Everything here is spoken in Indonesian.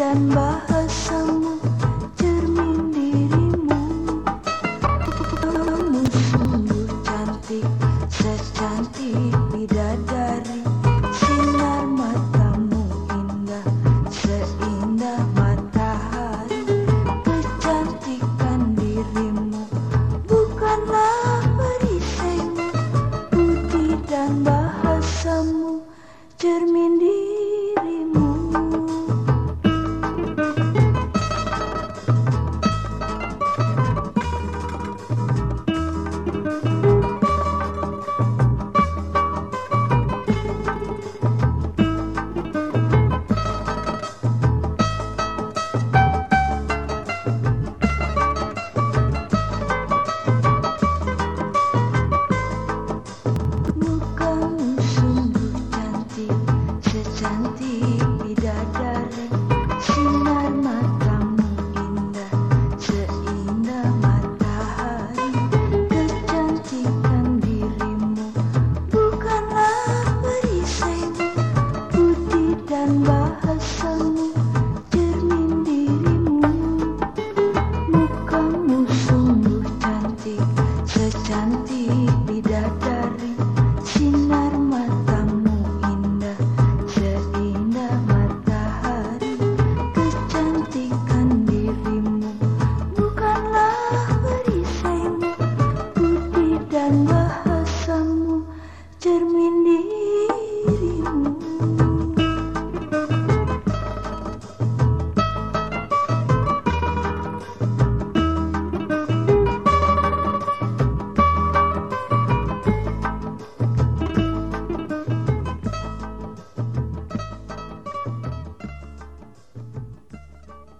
dan bahasamu cermin dirimu. Kamu sungguh cantik secantik bidadari bidadari sinar matamu indah seindah matahari. Kecantikan dirimu bukanlah perisaimu putih dan Bahasamu cermin diri